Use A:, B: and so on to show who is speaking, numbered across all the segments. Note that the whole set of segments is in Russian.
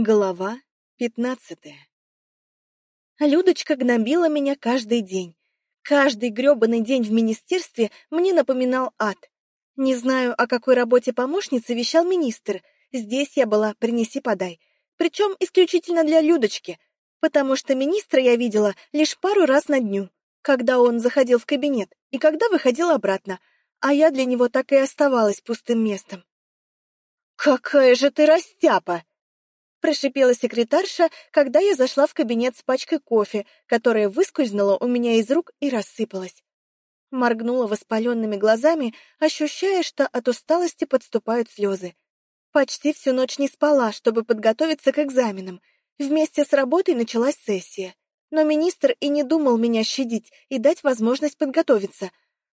A: Глава пятнадцатая Людочка гнобила меня каждый день. Каждый грёбаный день в министерстве мне напоминал ад. Не знаю, о какой работе помощницы вещал министр. Здесь я была «принеси-подай». Причем исключительно для Людочки, потому что министра я видела лишь пару раз на дню, когда он заходил в кабинет и когда выходил обратно, а я для него так и оставалась пустым местом. «Какая же ты растяпа!» Прошипела секретарша, когда я зашла в кабинет с пачкой кофе, которая выскользнула у меня из рук и рассыпалась. Моргнула воспаленными глазами, ощущая, что от усталости подступают слезы. Почти всю ночь не спала, чтобы подготовиться к экзаменам. Вместе с работой началась сессия. Но министр и не думал меня щадить и дать возможность подготовиться.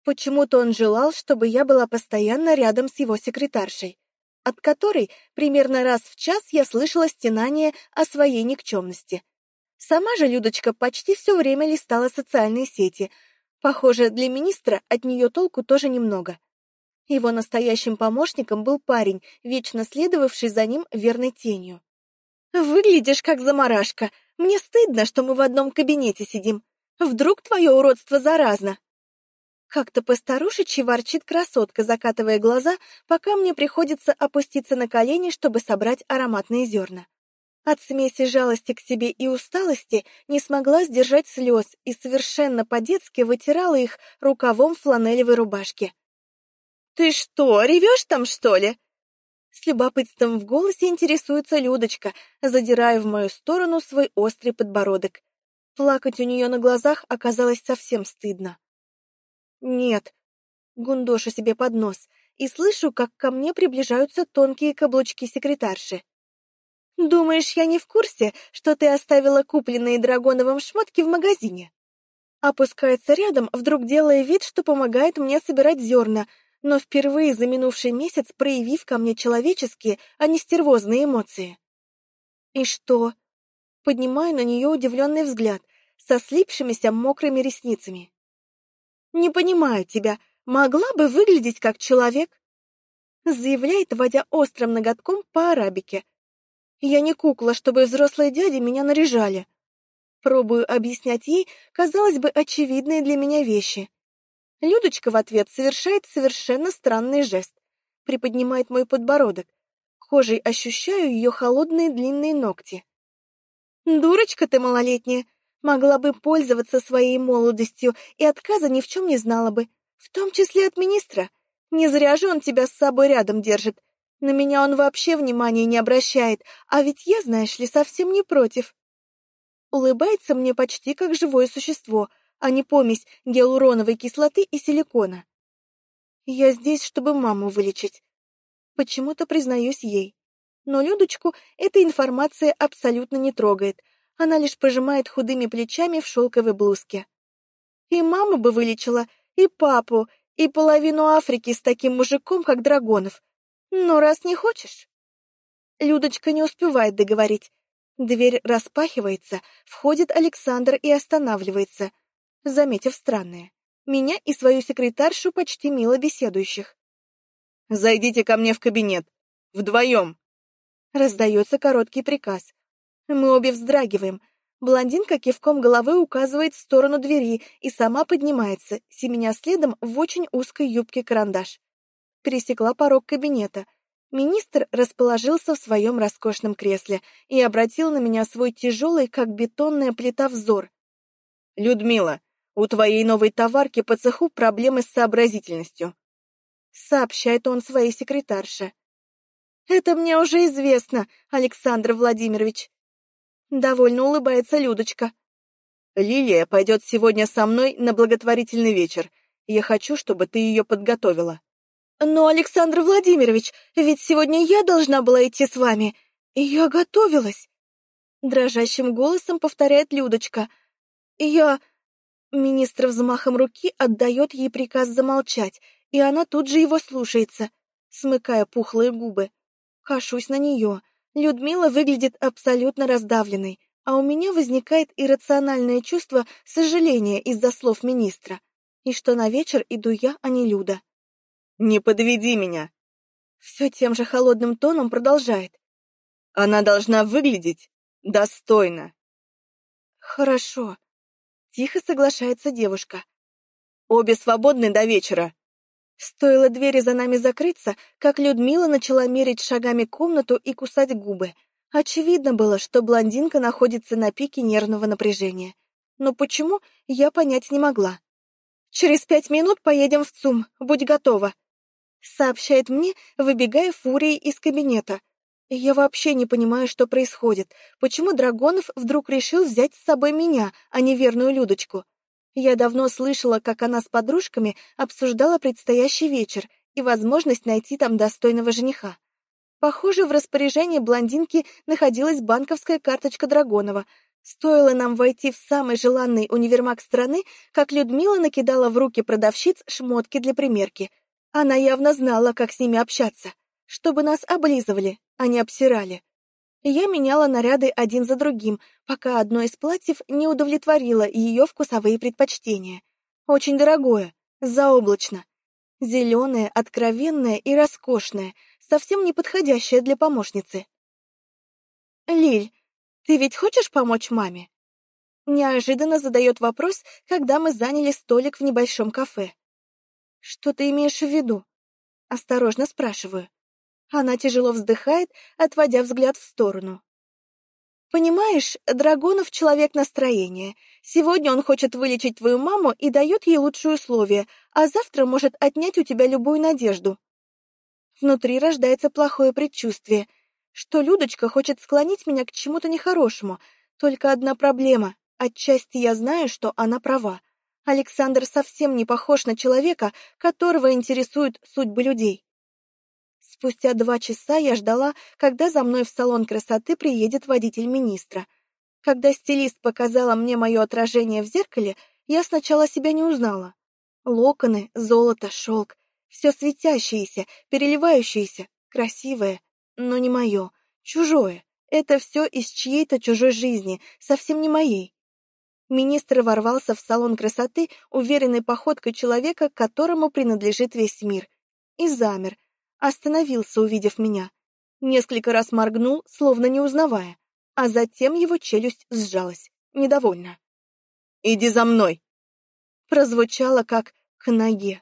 A: Почему-то он желал, чтобы я была постоянно рядом с его секретаршей от которой примерно раз в час я слышала стенание о своей никчемности. Сама же Людочка почти все время листала социальные сети. Похоже, для министра от нее толку тоже немного. Его настоящим помощником был парень, вечно следовавший за ним верной тенью. «Выглядишь как заморашка. Мне стыдно, что мы в одном кабинете сидим. Вдруг твое уродство заразно?» Как-то постарушечьи ворчит красотка, закатывая глаза, пока мне приходится опуститься на колени, чтобы собрать ароматные зерна. От смеси жалости к себе и усталости не смогла сдержать слез и совершенно по-детски вытирала их рукавом фланелевой рубашки. «Ты что, ревешь там, что ли?» С любопытством в голосе интересуется Людочка, задирая в мою сторону свой острый подбородок. Плакать у нее на глазах оказалось совсем стыдно. «Нет», — гундошу себе под нос, и слышу, как ко мне приближаются тонкие каблучки секретарши. «Думаешь, я не в курсе, что ты оставила купленные Драгоновым шмотки в магазине?» Опускается рядом, вдруг делая вид, что помогает мне собирать зерна, но впервые за минувший месяц проявив ко мне человеческие, а не стервозные эмоции. «И что?» Поднимаю на нее удивленный взгляд, со слипшимися мокрыми ресницами. Не понимаю тебя. Могла бы выглядеть как человек?» Заявляет, водя острым ноготком по арабике. «Я не кукла, чтобы взрослые дяди меня наряжали». Пробую объяснять ей, казалось бы, очевидные для меня вещи. Людочка в ответ совершает совершенно странный жест. Приподнимает мой подбородок. Кожей ощущаю ее холодные длинные ногти. «Дурочка ты малолетняя! Могла бы пользоваться своей молодостью и отказа ни в чем не знала бы, в том числе от министра. Не зря же он тебя с собой рядом держит. На меня он вообще внимания не обращает, а ведь я, знаешь ли, совсем не против. Улыбается мне почти как живое существо, а не помесь гиалуроновой кислоты и силикона. Я здесь, чтобы маму вылечить. Почему-то признаюсь ей. Но Людочку эта информация абсолютно не трогает, она лишь пожимает худыми плечами в шелковой блузке. И маму бы вылечила, и папу, и половину Африки с таким мужиком, как Драгонов. Но раз не хочешь... Людочка не успевает договорить. Дверь распахивается, входит Александр и останавливается, заметив странное. Меня и свою секретаршу почти мило беседующих. «Зайдите ко мне в кабинет. Вдвоем!» Раздается короткий приказ. Мы обе вздрагиваем. Блондинка кивком головы указывает в сторону двери и сама поднимается, семеня следом в очень узкой юбке карандаш. Пересекла порог кабинета. Министр расположился в своем роскошном кресле и обратил на меня свой тяжелый, как бетонная плита, взор. «Людмила, у твоей новой товарки по цеху проблемы с сообразительностью», сообщает он своей секретарше. «Это мне уже известно, Александр Владимирович», Довольно улыбается Людочка. Лилия пойдет сегодня со мной на благотворительный вечер. Я хочу, чтобы ты ее подготовила. Но, Александр Владимирович, ведь сегодня я должна была идти с вами. Я готовилась. Дрожащим голосом повторяет Людочка. Я... Министр взмахом руки отдает ей приказ замолчать, и она тут же его слушается, смыкая пухлые губы. Кашусь на нее. Людмила выглядит абсолютно раздавленной, а у меня возникает иррациональное чувство сожаления из-за слов министра, и что на вечер иду я, а не Люда. «Не подведи меня!» Все тем же холодным тоном продолжает.
B: Она должна выглядеть достойно.
A: Хорошо. Тихо соглашается девушка.
B: Обе свободны до вечера.
A: Стоило двери за нами закрыться, как Людмила начала мерить шагами комнату и кусать губы. Очевидно было, что блондинка находится на пике нервного напряжения. Но почему, я понять не могла. «Через пять минут поедем в ЦУМ, будь готова», — сообщает мне, выбегая фурией из кабинета. Я вообще не понимаю, что происходит. Почему Драгонов вдруг решил взять с собой меня, а не верную Людочку? Я давно слышала, как она с подружками обсуждала предстоящий вечер и возможность найти там достойного жениха. Похоже, в распоряжении блондинки находилась банковская карточка Драгонова. Стоило нам войти в самый желанный универмаг страны, как Людмила накидала в руки продавщиц шмотки для примерки. Она явно знала, как с ними общаться, чтобы нас облизывали, а не обсирали. Я меняла наряды один за другим, пока одно из платьев не удовлетворило ее вкусовые предпочтения. Очень дорогое, заоблачно. Зеленое, откровенное и роскошное, совсем не подходящее для помощницы. «Лиль, ты ведь хочешь помочь маме?» Неожиданно задает вопрос, когда мы заняли столик в небольшом кафе. «Что ты имеешь в виду?» Осторожно спрашиваю. Она тяжело вздыхает, отводя взгляд в сторону. «Понимаешь, Драгонов — человек настроения. Сегодня он хочет вылечить твою маму и дает ей лучшие условия, а завтра может отнять у тебя любую надежду». Внутри рождается плохое предчувствие, что Людочка хочет склонить меня к чему-то нехорошему. Только одна проблема. Отчасти я знаю, что она права. Александр совсем не похож на человека, которого интересуют судьбы людей. Спустя два часа я ждала, когда за мной в салон красоты приедет водитель министра. Когда стилист показала мне мое отражение в зеркале, я сначала себя не узнала. Локоны, золото, шелк, все светящееся, переливающееся, красивое, но не мое, чужое. Это все из чьей-то чужой жизни, совсем не моей. Министр ворвался в салон красоты уверенной походкой человека, которому принадлежит весь мир, и замер, Остановился, увидев меня. Несколько раз моргнул, словно не узнавая, а затем его челюсть сжалась, недовольно.
B: «Иди за мной!»
A: Прозвучало как «к ноге».